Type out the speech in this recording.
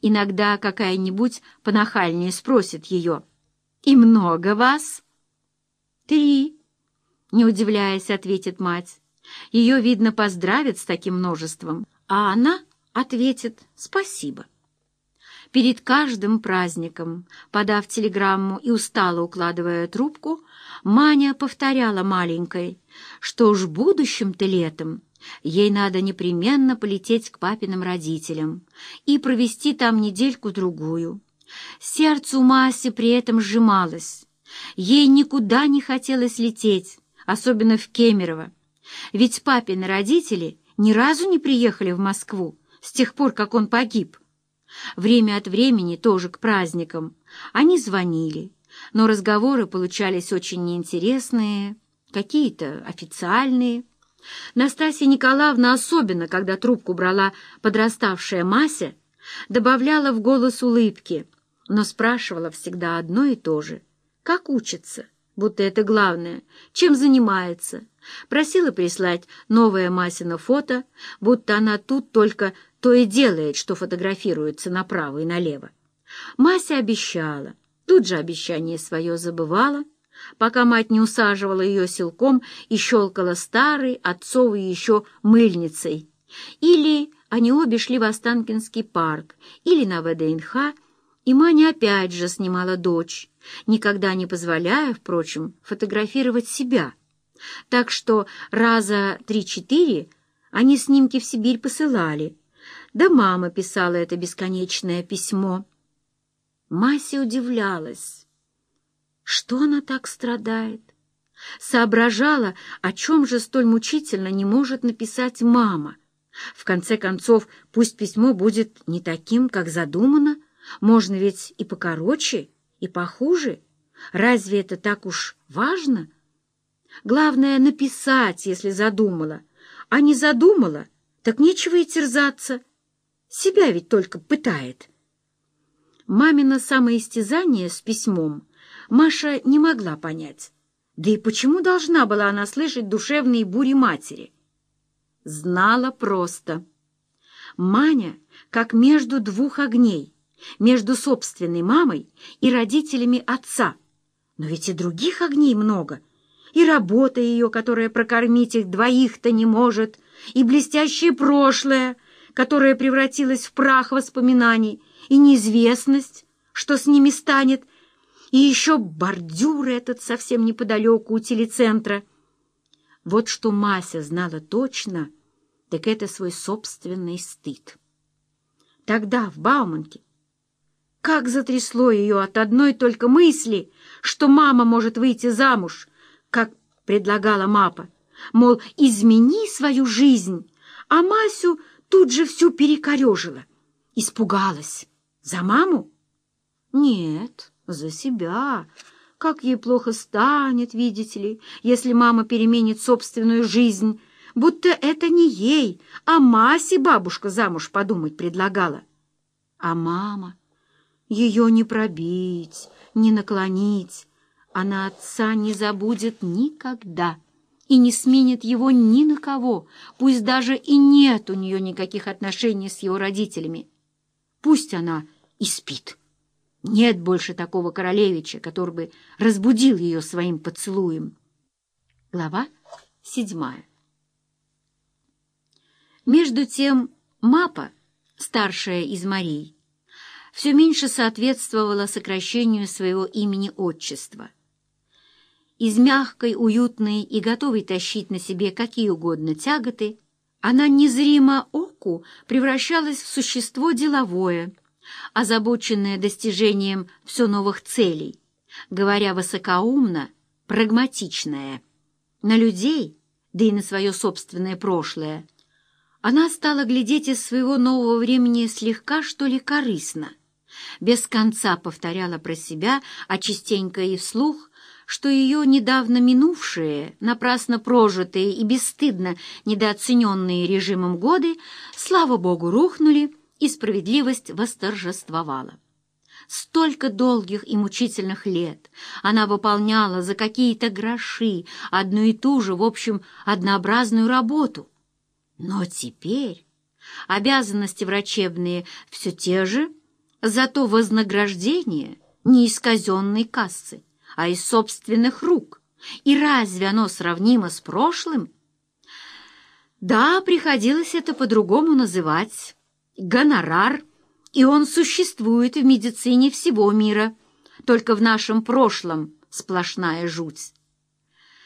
Иногда какая-нибудь понахальнее спросит ее. «И много вас?» «Три», — не удивляясь, ответит мать. Ее, видно, поздравят с таким множеством, а она ответит «спасибо». Перед каждым праздником, подав телеграмму и устало укладывая трубку, Маня повторяла маленькой, что уж будущим-то летом ей надо непременно полететь к папиным родителям и провести там недельку-другую. Сердце у Маси при этом сжималось. Ей никуда не хотелось лететь, особенно в Кемерово. Ведь папины родители ни разу не приехали в Москву с тех пор, как он погиб. Время от времени, тоже к праздникам, они звонили, но разговоры получались очень неинтересные, какие-то официальные. Настасья Николаевна, особенно когда трубку брала подраставшая Мася, добавляла в голос улыбки, но спрашивала всегда одно и то же. Как учится? Будто это главное. Чем занимается? Просила прислать новое Масино фото, будто она тут только то и делает, что фотографируется направо и налево. Мася обещала, тут же обещание свое забывала, пока мать не усаживала ее силком и щелкала старой отцовой еще мыльницей. Или они обе шли в Останкинский парк, или на ВДНХ, и Маня опять же снимала дочь, никогда не позволяя, впрочем, фотографировать себя. Так что раза три-четыре они снимки в Сибирь посылали, да мама писала это бесконечное письмо. Мася удивлялась. Что она так страдает? Соображала, о чем же столь мучительно не может написать мама. В конце концов, пусть письмо будет не таким, как задумано, можно ведь и покороче, и похуже. Разве это так уж важно? Главное — написать, если задумала. А не задумала, так нечего и терзаться. Себя ведь только пытает. Мамино самоистязание с письмом Маша не могла понять. Да и почему должна была она слышать душевные бури матери? Знала просто. Маня как между двух огней, между собственной мамой и родителями отца. Но ведь и других огней много. И работа ее, которая прокормить их двоих-то не может, и блестящее прошлое — которая превратилась в прах воспоминаний, и неизвестность, что с ними станет, и еще бордюр этот совсем неподалеку у телецентра. Вот что Мася знала точно, так это свой собственный стыд. Тогда, в Бауманке, как затрясло ее от одной только мысли, что мама может выйти замуж, как предлагала Мапа, мол, измени свою жизнь, а Масю тут же всю перекорежила. Испугалась. За маму? Нет, за себя. Как ей плохо станет, видите ли, если мама переменит собственную жизнь, будто это не ей, а Масе бабушка замуж подумать предлагала. А мама? Ее не пробить, не наклонить. Она отца не забудет никогда и не сменит его ни на кого, пусть даже и нет у нее никаких отношений с его родителями. Пусть она и спит. Нет больше такого королевича, который бы разбудил ее своим поцелуем. Глава седьмая Между тем Мапа, старшая из Марий, все меньше соответствовала сокращению своего имени-отчества — из мягкой, уютной и готовой тащить на себе какие угодно тяготы, она незримо оку превращалась в существо деловое, озабоченное достижением все новых целей, говоря высокоумно, прагматичное. На людей, да и на свое собственное прошлое, она стала глядеть из своего нового времени слегка, что ли, корыстно. Без конца повторяла про себя, а частенько и вслух, что ее недавно минувшие, напрасно прожитые и бесстыдно недооцененные режимом годы, слава богу, рухнули, и справедливость восторжествовала. Столько долгих и мучительных лет она выполняла за какие-то гроши одну и ту же, в общем, однообразную работу. Но теперь обязанности врачебные все те же, Зато вознаграждение не из казенной кассы, а из собственных рук. И разве оно сравнимо с прошлым? Да, приходилось это по-другому называть. Гонорар, и он существует в медицине всего мира. Только в нашем прошлом сплошная жуть.